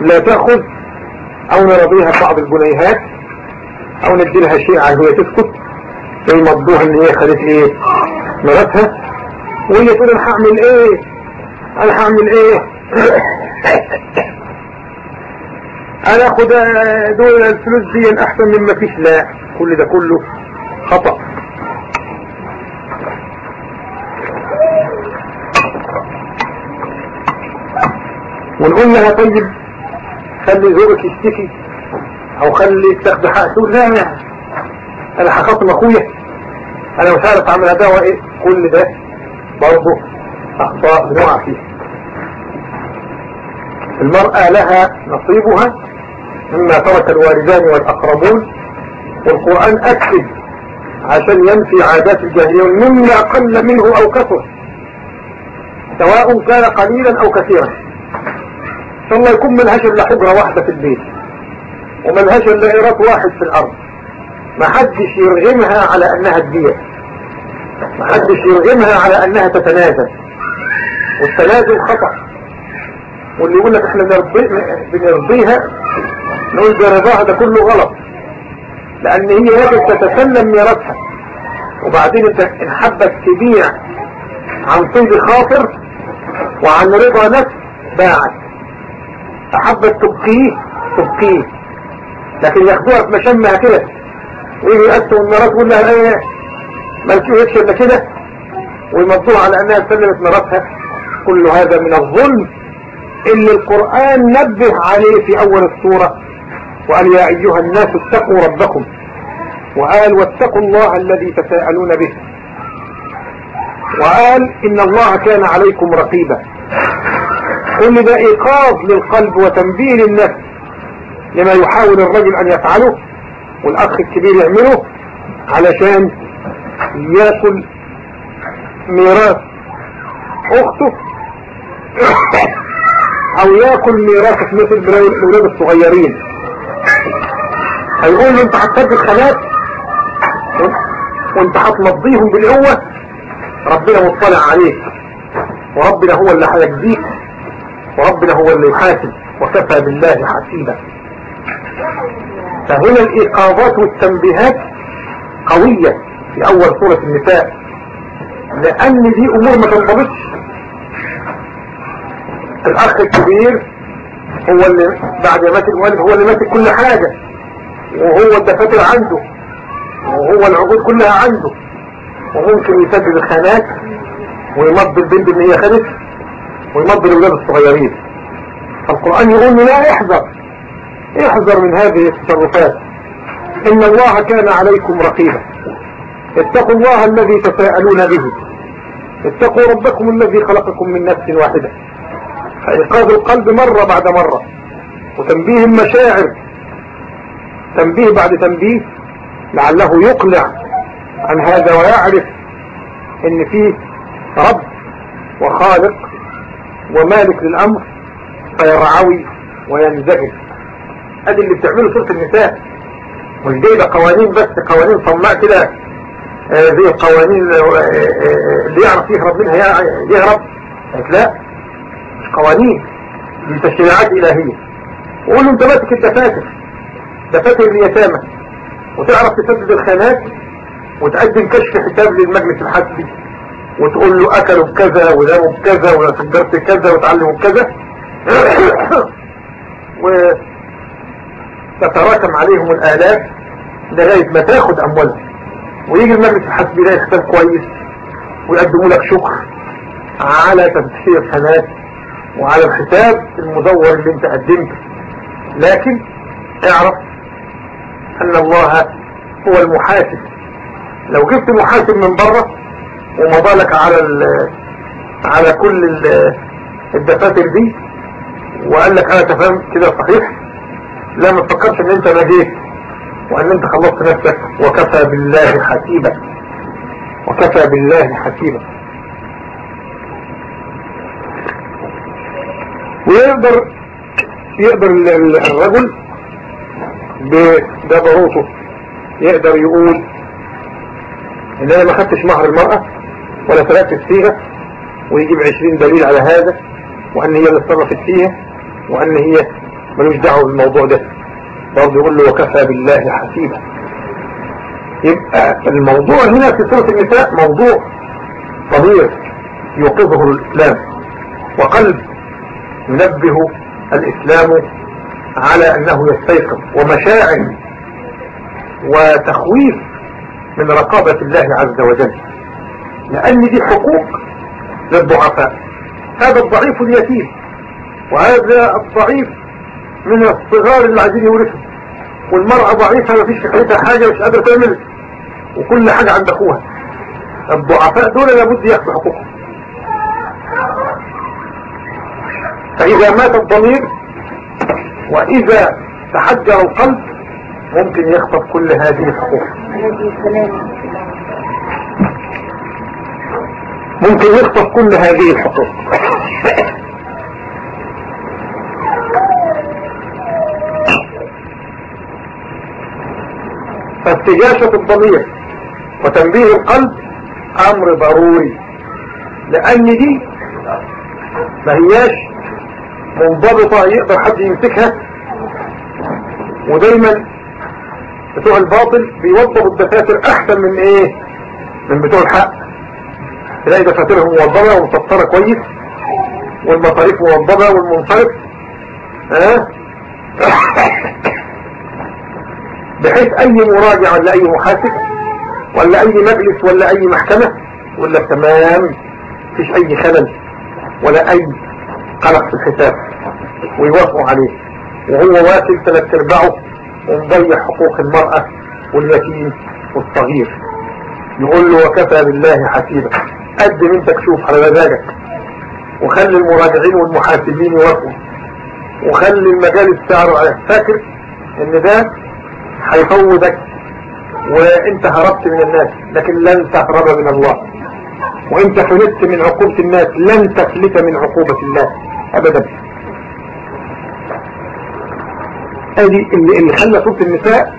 لا تأخذ أو نرضيها بعض الجنيهات أو ندي لها شيء على هي تسكت. ويمضوها إن هي خدت إيه مراتها وهي تقول أنا هعمل إيه؟ أنا هعمل إيه؟ *coughs* أنا اخد دول الفلوس دي أحسن من ما فيش. لا كل ده كله خطأ. ونقول لها طيب خلي زورك يشتكي. أو خلي تاخد حق تقول لا لا. أنا هخاصم اخويا أنا مش عارف أعمل اداء إيه كل ده برضه أخطاء بنقع فيها. المرأة لها نصيبها مما ترك الوالدان والأقربون. والقرآن أكد عشان ينفي عادات الجاهلية مما قل منه أو كثر. سواء كان قليلا أو كثيرا. إن شاء الله يكون ملهاش الا حجرة واحدة في البيت. وملهاش الا ايرات واحد في الأرض. ما حدش يرغمها على أنها تبيع ما حدش يرغمها على أنها تتنازل. والتنازل خطأ. واللي يقول لك إحنا بنرضي بنرضيها نقول برضاها ده كله غلط. لأن هي يجب تتسلم ميراثها. وبعدين انت ان حبت تبيع عن طيب خاطر وعن رضا نفس باعت. أحبت تبقيه تبقيه. لكن ياخدوها في مشمها كده. ويجي يقسموا الميراث يقول لها إيه مالكي ويكشف الا كده. ويمضوها على أنها سلمت ميراثها كل هذا من الظلم اللي القرآن نبه عليه في أول السورة. وقال يا أيها الناس اتقوا ربكم. وقال واتقوا الله الذي تساءلون به. وقال إن الله كان عليكم رقيبا. كل ده إيقاظ للقلب وتنبيه للنفس. لما يحاول الرجل أن يفعله والأخ الكبير يعمله علشان يأكل ميراث أخته *coughs* أو يأكل ميراثك مثل الأولاد الصغيرين. هيقول له أنت هتسجل خانات وأنت هتمضيهم بالقوة؟ ربنا مطلع عليك. وربنا هو اللي هيجزيك. وربنا هو اللي يحاسب. وكفى بالله حسيبا. فهنا الإيقاظات والتنبيهات قوية في أول سورة النساء لأن دي أمور ما تنضبطش الأخ الكبير هو اللي بعد ما مات الوالد هو اللي ماسك كل حاجة وهو الدفاتر عنده وهو العقود كلها عنده. وممكن يسدد الخانات ويمضي البنت اللي هي خدت ويمضي الأولاد الصغيرين. فالقرآن يقول لا احذر احذر من هذه التصرفات. إن الله كان عليكم رقيبا. اتقوا الله الذي تساءلون به. اتقوا ربكم الذي خلقكم من نفس واحدة. فإيقاظ القلب مرة بعد مرة. وتنبيه المشاعر. تنبيه بعد تنبيه. لعله يقلع عن هذا ويعرف إن فيه رب وخالق ومالك للأمر فيرعوي وينزهد ادي اللي بتعمله سورة النساء. مش جايبة قوانين بس قوانين صماء كده. آه زي القوانين آه آه اللي يعرف يهرب منها يهرب. لا مش قوانين. دي تشريعات إلهية. وقول انت ماسك الدفاتر. دفاتر اليتامى. وتعرف تسدد الخانات وتقدم كشف حساب للمجلس الحسبي وتقول له أكلوا بكذا وناموا بكذا وسجرت كذا وتعلموا بكذا. *coughs* وتتراكم عليهم الآلاف لغاية ما تاخد اموالهم ويجي المجلس الحسبي يلاقي حساب كويس ويقدموا لك شكر على تفتيح الخانات وعلى الحساب المدور اللي انت قدمته. لكن اعرف أن الله هو المحاسب. لو جبت محاسب من بره ومضى لك على على كل الدفاتر دي وقال لك أنا تفهم كده صحيح لا ما تفكرش إن أنت نجيت وإن أنت خلصت نفسك. وكفى بالله حسيبا وكفى بالله حسيبا ويقدر يقدر الرجل بجبروته. يقدر يقول إن أنا ما خدتش مهر المرأة ولا سرقت الصيغة ويجيب عشرين دليل على هذا وأن هي اللي اتصرفت فيها وأن هي ملوش دعوه بالموضوع ده برضه يقول له وكفى بالله حسيبا. يبقى الموضوع هنا في سورة النساء موضوع ضمير يوقظه الإسلام وقلب ينبه الإسلام على أنه يستيقظ ومشاعر وتخويف من رقابة الله عز وجل. لأن دي حقوق للضعفاء. هذا الضعيف اليتيم وهذا الضعيف من الصغار اللي عايزين يورثوا والمرأة ضعيفة ما فيش فكرتها حاجة مش قادرة تعمل. وكل حاجة عند أخوها. الضعفاء دول لابد ياخذوا حقوقهم فإذا مات الضمير وإذا تحجر القلب ممكن يخطف كل هذه الحقوق. ممكن يخطف كل هذه الحقوق. فاستجاشة الضمير وتنبيه القلب أمر ضروري لأن دي ما هياش منضبطة يقدر حد يمسكها ودايما بتوع الباطل بيوضبوا الدفاتر أحسن من إيه؟ من بتوع الحق. تلاقي دفاترهم موضبة ومسطرة كويس والمصاريف موضبة والمنصرف ها؟ بحيث أي مراجع ولا أي محاسب ولا أي مجلس ولا أي محكمة ولا تمام مفيش أي خلل ولا أي قلق في الحساب. ويوافقوا عليه. وهو واكل ثلاث أرباعه ومضيع حقوق المرأة واليتيم والصغير. يقول له وكفى بالله حسيبا. قدم أنت تشوف على مزاجك. وخلي المراجعين والمحاسبين يوافقوا. وخلي المجال سعره على فاكر إن ده هيفوضك وانت هربت من الناس لكن لن تهرب من الله. وانت فلت من عقوبة الناس لن تفلت من عقوبة الله ابدا. ادي اللي, خلى سورة النساء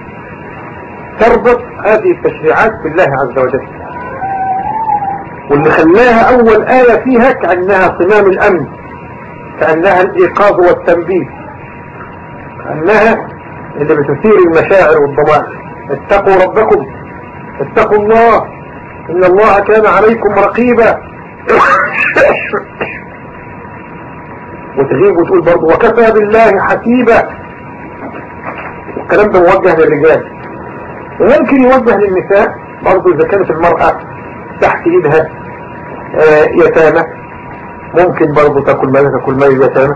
تربط هذه التشريعات بالله عز وجل. واللي خلاها أول آية فيها كأنها صمام الأمن كأنها الإيقاظ والتنبيه كأنها اللي بتثير المشاعر والضمائر اتقوا ربكم. اتقوا الله. إن الله كان عليكم رقيبا. *coughs* وتغيب وتقول برضه وكفى بالله حسيبا الكلام ده موجه للرجال. وممكن يوجه للنساء برضه إذا كانت المرأة تحت إيدها آه يتامى. ممكن برضه تاكل مال تاكل؟ مال اليتامى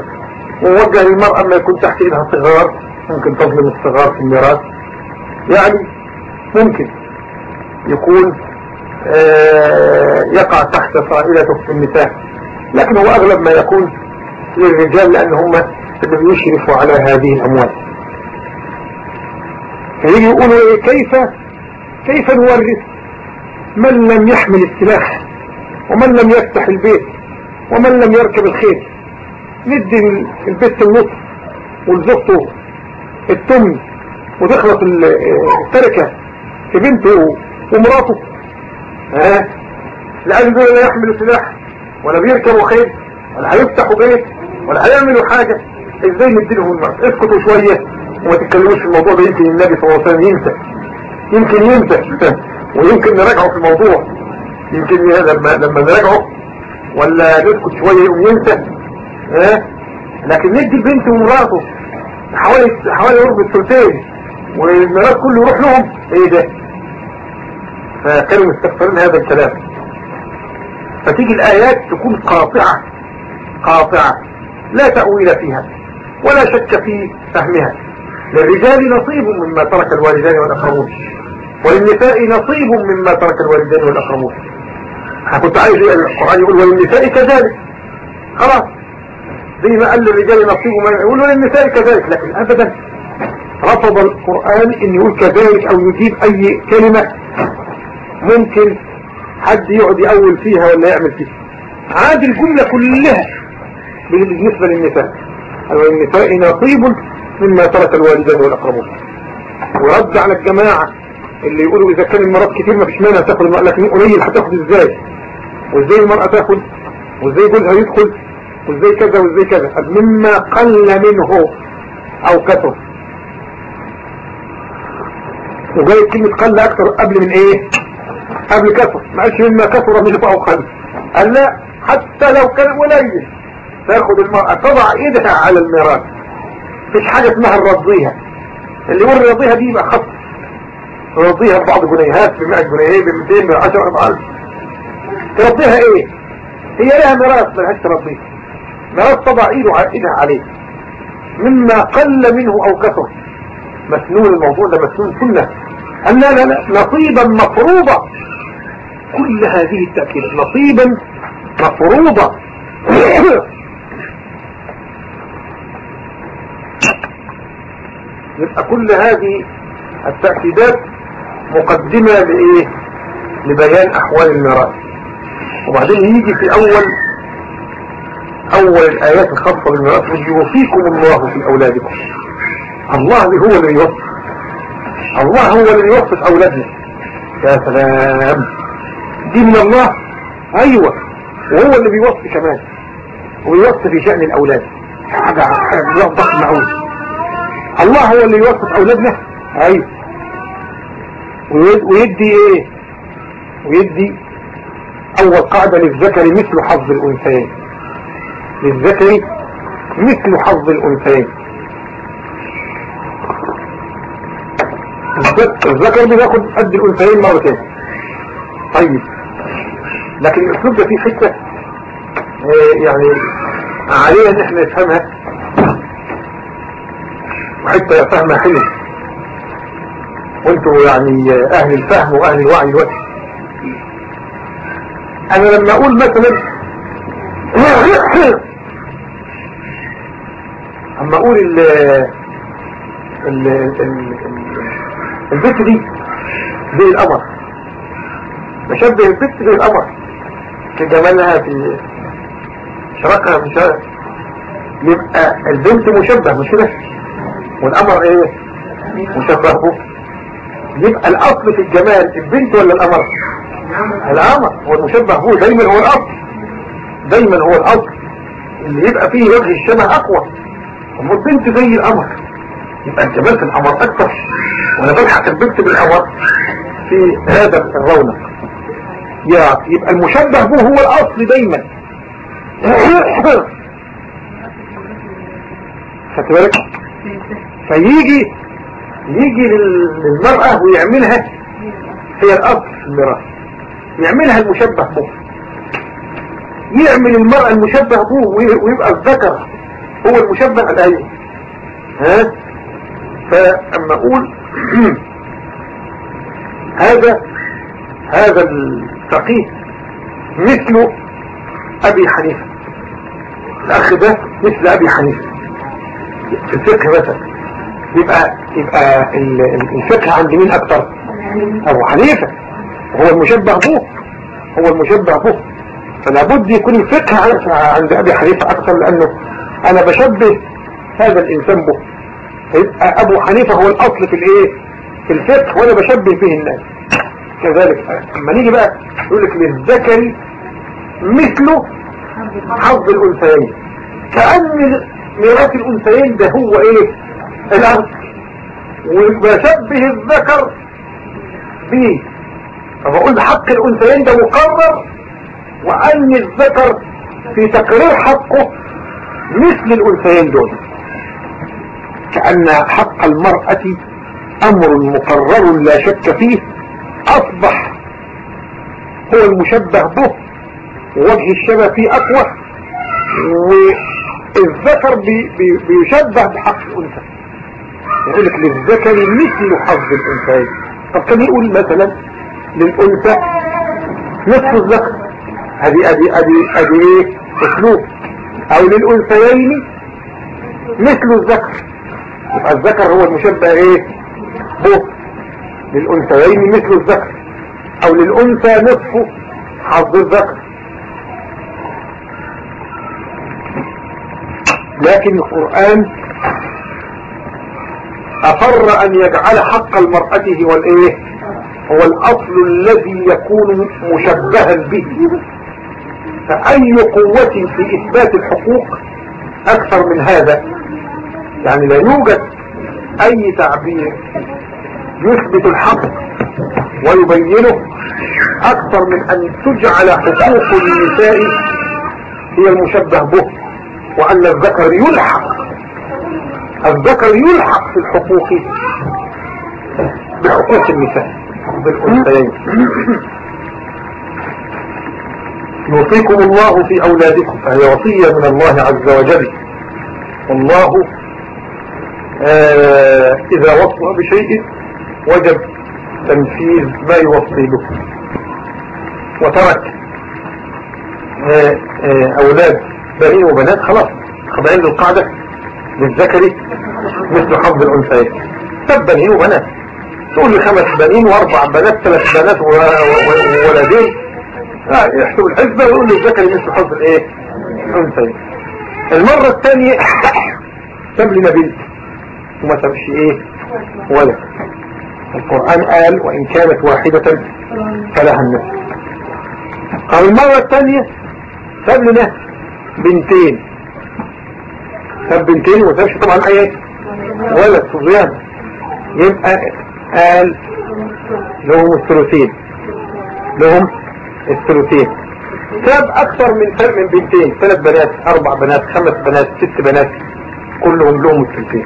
وموجه للمرأة ما يكون تحت إيدها صغار. ممكن تظلم الصغار في الميراث. يعني ممكن يكون آه يقع تحت صائلته في النساء. لكن هو أغلب ما يكون للرجال لأن هم اللي يشرفوا على هذه الأموال. فيجي يقولوا إيه كيف كيف نورث من لم يحمل السلاح؟ ومن لم يفتح البيت؟ ومن لم يركب الخيل؟ ندي البيت النصف والزفته التمن وتخلص التركة في بنته ومراته. ها؟ لأن دول لا يحملوا سلاح ولا بيركبوا خيل ولا هيفتحوا بيت ولا هيعملوا حاجة. إزاي نديلهم المرض اسكتوا شوية وما تتكلموش في الموضوع ده. يمكن النبي صلى الله عليه وسلم ينسى. يمكن ينسى. ويمكن نراجعه في الموضوع. يمكن لما لما نراجعه ولا نسكت شوية يقوم ينسى. ها؟ لكن ندي البنت ومراته. حوالي حوالي قرب الثلثين والميراث كله يروح لهم. إيه ده؟ فكانوا مستغفرين هذا الكلام. فتيجي الآيات تكون قاطعة قاطعة لا تأويل فيها ولا شك في فهمها. للرجال نصيب مما ترك الوالدان والأقربون وللنساء نصيب مما ترك الوالدان والأقربون. كنت عايز القرآن يقول وللنساء كذلك. خلاص. زي ما قال للرجال نصيب ما يقول وللنساء كذلك لكن أبدا رفض القرآن إن يقول كذلك أو يجيب أي كلمة ممكن حد يقعد يأول فيها ولا يعمل فيها. عاد الجملة كلها بالنسبة للنساء. النساء نصيب مما ترك الوالدان والأقربون. ورد على الجماعة اللي يقولوا إذا كان المرأة كتير ما فيش مانع تاخد المرأة لكن قليل هتاخد إزاي؟ وإزاي المرأة تاخد وإزاي جوزها يدخل؟ وإزاي كذا وإزاي كذا. مما قل منه أو كثر. وجاي كلمة قل أكثر قبل من إيه؟ قبل كثر. ما قالش مما كثر منه أو قل. قال لا حتى لو كان قليل. تاخد المرأة تضع إيدها على الميراث. مفيش حاجة اسمها الرضيها اللي يقول الرضيها دي يبقى خط. رضيها ببعض جنيهات ب 100 جنيه ب 200 ب 10 ب 1000 ترضيها إيه؟ هي لها ميراث ملهاش ترضيها ما تضع ايدها عليه؟ مما قل منه أو كثر. مسنون الموضوع ده مسنون سنة. أن لا لا لا نصيبا مفروضا كل هذه التأكيدات نصيبا مفروضا *coughs* يبقى كل هذه التأكيدات مقدمة لإيه؟ لبيان أحوال الميراث وبعدين يجي في أول أول الآيات الخاصة بالميراث يوصيكم الله في أولادكم. الله هو اللي يوصف الله هو اللي يوصف أولادنا. يا سلام. دي من الله؟ أيوة. وهو اللي بيوصف كمان. ويوصف في شأن الأولاد. حاجة حاجة ضخمة أوي. الله هو اللي يوصف أولادنا؟ أيوة. ويدي إيه؟ ويدي أول قاعدة للذكر مثل حظ الأنثيين. للذكر مثل حظ الأنثيين. الذكر بياخد قد الأنثيين مرتين. طيب. لكن الأسلوب ده فيه حتة آه يعني علينا إن إحنا نفهمها. وحتة فهمها حلو وانتوا يعني أهل الفهم وأهل الوعي الوقت أنا لما أقول مثلا *coughs* اما أقول ال ال البت دي زي القمر. بشبه البت زي القمر. في جمالها في شركها في شرك يبقى البنت مشبه مش كده؟ والقمر إيه؟ مشبه به يبقى الأصل في الجمال البنت ولا القمر؟ القمر. هو المشبه به دايما هو الأصل. دايما هو الأصل. اللي يبقى فيه وجه الشبه أقوى. اما البنت زي القمر. يبقى في القمر أكتر. وأنا بلحق البنت بالقمر في هذا الرونق. يبقى المشبه به هو الأصل دايما. خدت بالك؟ فيجي يجي للمرأة ويعملها هي الأصل في الميراث يعملها المشبه به. يعمل المرأة المشبه به ويبقى الذكر. هو المشبه الأيوة ها؟ فأما أقول *clears throat* هذا هذا الفقيه مثل أبي حنيفة. الأخ ده مثل أبي حنيفة. في الفقه مثلا. يبقى يبقى الفقه عند مين أكتر؟ أبو حنيفة. هو المشبه به. هو المشبه به. فلا بد يكون الفقه عند أبي حنيفة أكثر لأنه أنا بشبه هذا الإنسان به. أبو حنيفة هو الأصل في الإيه؟ في الفقه وأنا بشبه به الناس. كذلك أما نيجي بقى يقول لك للذكر مثله حظ الأنثيين. كأن ميراث الأنثيين ده هو إيه؟ الأصل وبشبه الذكر به. فبقول حق الأنثيين ده مقرر وأن الذكر في تقرير حقه مثل الأنثيين دول. كأن حق المرأة أمر مقرر لا شك فيه أصبح هو المشبه به ووجه الشبه فيه أقوى والذكر بي بي بيشبه بحق الأنثى. يقول لك للذكر مثل حظ الأنثيين. طب كان يقول مثلا للأنثى نصف الذكر؟ هذه ادي ادي ادي إيه؟ أسلوب. أو للأنثيين مثل الذكر. يبقى الذكر هو المشبه إيه؟ به. للأنثيين مثل الذكر. أو للأنثى نصف حظ الذكر. لكن القرآن أفر أن يجعل حق المرأة هو الإيه هو الأصل الذي يكون مشبها به. فأي قوة في إثبات الحقوق أكثر من هذا؟ يعني لا يوجد أي تعبير يثبت الحق ويبينه أكثر من أن تجعل حقوق النساء هي المشبه به وأن الذكر يلحق. الذكر يلحق في الحقوق بحقوق النساء بالأنثيين. يوصيكم الله في أولادكم فهي وصية من الله عز وجل. والله آه إذا وصى بشيء وجب تنفيذ ما يوصي به. وترك آه آه أولاد بنين وبنات خلاص. خضعين للقاعدة للذكر مثل حظ الأنثيين. سب بنين وبنات. تقول لي خمس بنين وأربع بنات ثلاث بنات وولدين. يحسب الحسبة ويقول الذكر مثل حظ الإيه؟ الأنثيين المرة الثانية سب لنا بنت وما سبش إيه؟ ولد القرآن قال وإن كانت واحدة فلها النصف. قال المرة الثانية سب لنا بنتين. سب بنتين وما سبش طبعا إيه ولد صبيان. يبقى قال لهم الثلثين. لهم الثلثين ساب أكثر من فرق من بنتين. ثلاث بنات أربع بنات خمس بنات ست بنات. كلهم لهم الثلثين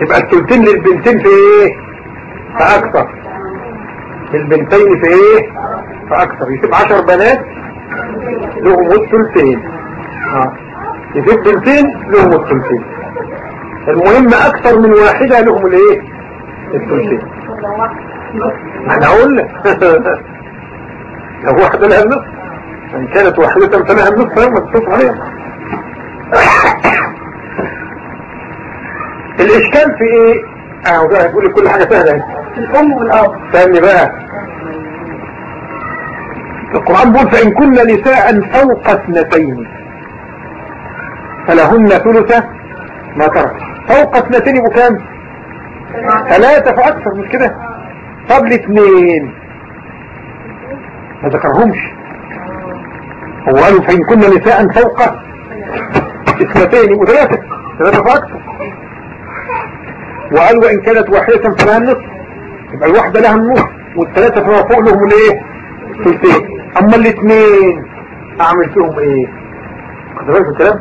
يبقى الثلثين للبنتين في إيه؟ فاكثر البنتين في إيه؟ فاكثر يسيب عشر بنات لهم الثلثين آه. يسيب بنتين لهم الثلثين المهم أكثر من واحدة لهم الإيه؟ الثلثين أنا أقول *laughs* لو واحدة لها النصف. إن كانت واحدة فلها النصف فلما تصف عليها. *coughs* الإشكال في إيه؟ آه ده هتقول لي كل حاجة سهلة الأم والأب. فهمني بقى. القرآن بيقول فإن كن نساء فوق اثنتين فلهن ثلث ما ترك. فوق اثنتين يبقوا كام؟ ثلاثة فأكثر مش كده؟ طب الاثنين. ما ذكرهمش. هو قالوا فإن كنا نساء فوق اثنتين يبقوا ثلاثة ثلاثة فأكثر وقال وإن كانت واحدة فلها النصف يبقى الواحدة لها النصف والثلاثة فما فوق لهم الإيه؟ ثلثين أما الاثنين أعمل فيهم إيه؟ خد بالك الكلام؟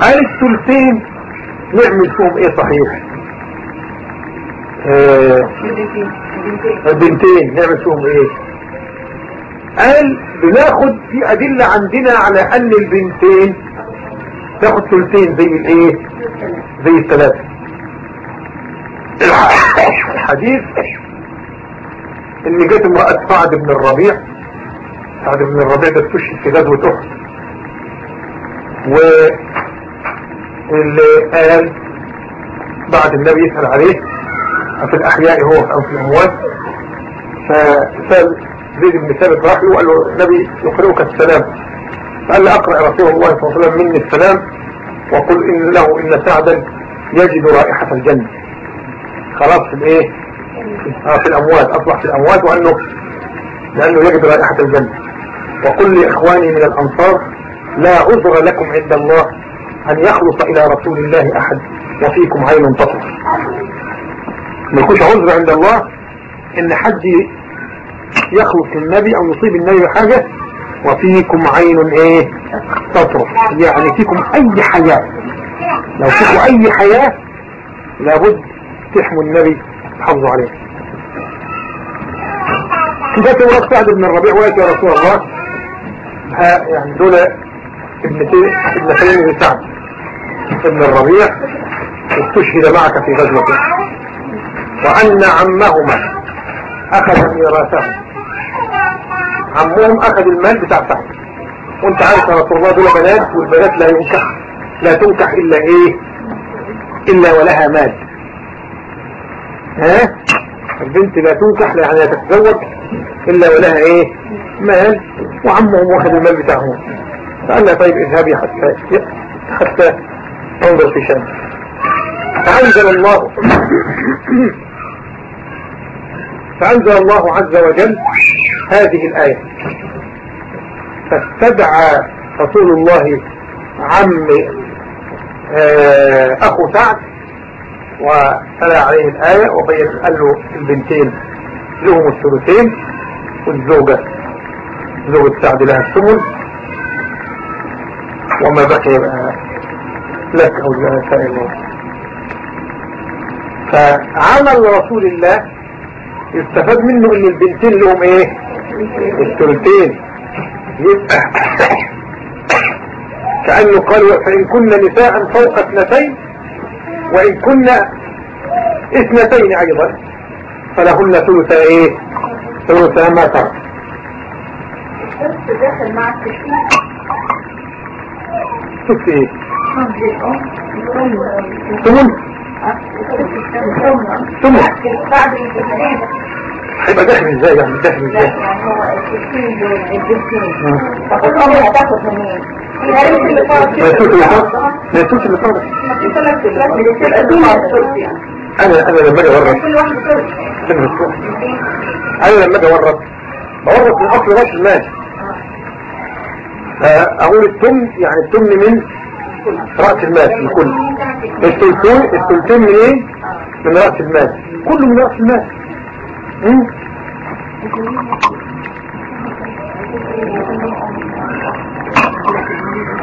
قال الثلثين نعمل فيهم إيه صحيح؟ آه البنتين. نعمل فيهم إيه قال بناخد في أدلة عندنا على أن البنتين تاخد ثلثين زي الإيه؟ زي الثلاثة. الحديث إن جت امرأة سعد بن الربيع سعد بن الربيع ده استشهد في احد و اللي قال بعد النبي يسأل عليه في الأحياء هو أو في الأموات. فسأل زيد بن ثابت راح له وقال له النبي يقرئك السلام. قال له أقرأ رسول الله صلى الله عليه وسلم مني السلام وقل إن له إن سعدا يجد رائحة الجنة. خلاص في الإيه في الأموات أصبح في الأموات وأنه لأنه يجد رائحة الجنة. وقل لإخواني من الأنصار لا عذر لكم عند الله أن يخلص إلى رسول الله أحد وفيكم عين تطرف ما يكونش عذر عند الله إن حد يخلص للنبي أو يصيب النبي بحاجة وفيكم عين إيه؟ تطرف. يعني فيكم أي حياة. لو فيكم أي حياة لابد تحموا النبي تحافظوا عليه. كده تورط سعد بن الربيع؟ وقت يا رسول الله. ها يعني دول ابنتين ابنتين لسعد ابن الربيع. استشهد معك في غزوة. وأن عمهما أخذ ميراثه عمهم أخذ المال بتاع سعد وأنت عارف يا رسول الله دول بنات والبنات لا ينكح لا تنكح إلا إيه؟ إلا ولها مال. ها؟ البنت لا تنكح يعني لا تتزوج إلا ولها إيه؟ مال. وعمهم واخذ المال بتاعهم. فقال لها طيب اذهبي حتى حتى أنظر في شأن فأنزل الله فأنزل الله عز وجل هذه الآية. فاستدعى رسول الله عم أخو سعد وتلا عليه الآية وبين قال له البنتين لهم الثلثين والزوجة زوجة سعد لها الثمن. وما بقي بقى لك أو لسائر فعمل رسول الله يستفاد منه إن البنتين لهم إيه؟ الثلثين. يبقى كأنه قال فإن كن نساء فوق اثنتين وإن كن اثنتين أيضا فلهن ثلث إيه؟ ثلث ما ترك. الثلث داخل مع التشكيل شوف إيه؟ ثمن. ثم بعد هيبقى داخل إزاي يعني داخل إزاي يعني هو الجسدين دول مم. طب الأمر هتاخد منين؟ ريت اللي صار ما يسوش اللي صار أنا أنا لما أجي أورط. أنا لما أجي أورط بورط من أصل راس المال فأقول التمن يعني التمن من رأس المال الكل الثلثين الثلثين من إيه؟ من رأس المال. كله من رأس المال. مم.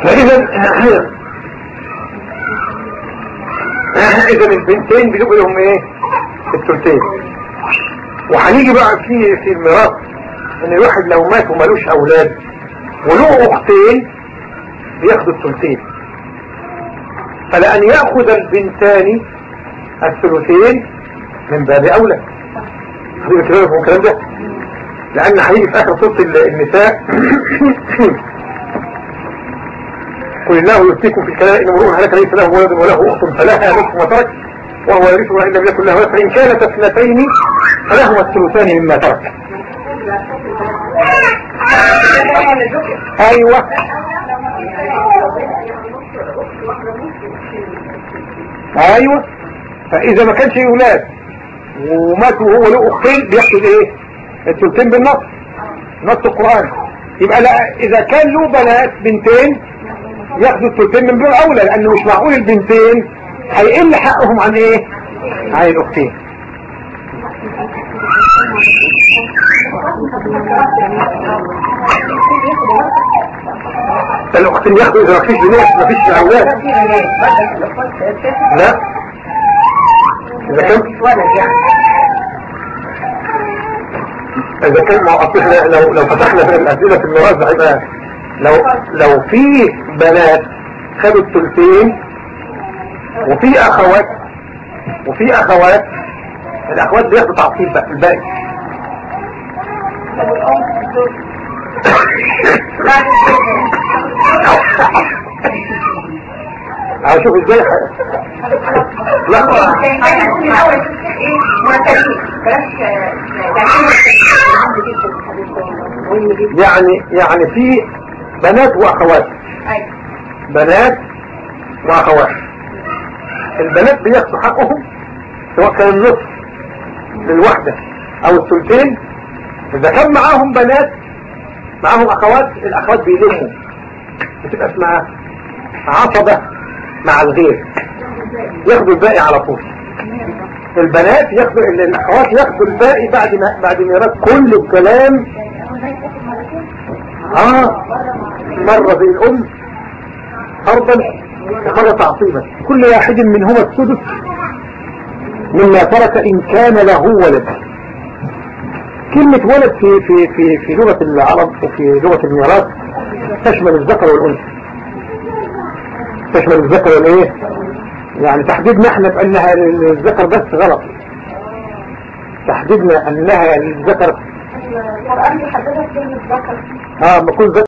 فإذا إذا البنتين بيجيبوا لهم إيه؟ الثلثين وهنيجي بقى في في الميراث. إن الواحد لو مات ومالوش أولاد وله أختين بياخدوا الثلثين فلأن يأخذ البنتان الثلثين من باب أولى. حبيبي يفهم الكلام ده؟ لأن هيجي في سوره ال- النساء *coughs* قل الله يفتيكم في الكلام ان امرؤ هلك ليس له ولد وله أخت فلها نصف ما ترك وهو يرثها ان لم يكن له ولد فإن كانت اثنتين فلهما الثلثان مما ترك. أيوه. أيوه. فإذا ما كانش أولاد ومات وهو له اختين بياخد إيه؟ الثلثين بالنص. نص القرآن. يبقى لا إذا كان له بنات بنتين ياخدوا الثلثين من باب أولى لأنه مش معقول البنتين هيقل حقهم عن إيه؟ عن الأختين. الاختين ياخدوا إذا مفيش بنات مفيش أولاد لا. إذا كان إذا كان ما أصل إحنا لو لو فتحنا في الأسئلة في الميراث هيبقى لو لو في بنات خدوا الثلثين وفي اخوات وفي أخوات الأخوات بياخدوا تعصيب بقى الباقي. طب إزاي لا. يعني يعني في بنات وأخوات. بنات وأخوات. البنات بياخدوا حقهم سواء كان النصف للوحدة أو الثلثين إذا كان معاهم بنات معاهم أخوات الأخوات بيلموا. بتبقى اسمها عصبة مع الغير. ياخدوا الباقي على طول. البنات ياخدوا ال- الأخوات ياخدوا الباقي بعد ما بعد ميراث كل الكلام. آه مرة زي الام ارضا مرة تعصيبا. كل واحد منهما السدس مما ترك إن كان له ولد. كلمة ولد في في في في لغة العرب وفي لغة الميراث تشمل الذكر والأنثى. تشمل الذكر والإيه؟ يعني تحديدنا إحنا بأنها الذكر بس غلط. تحديدنا أنها الذكر القرآن بيحددها كلمة ذكر. آه بكون ذكر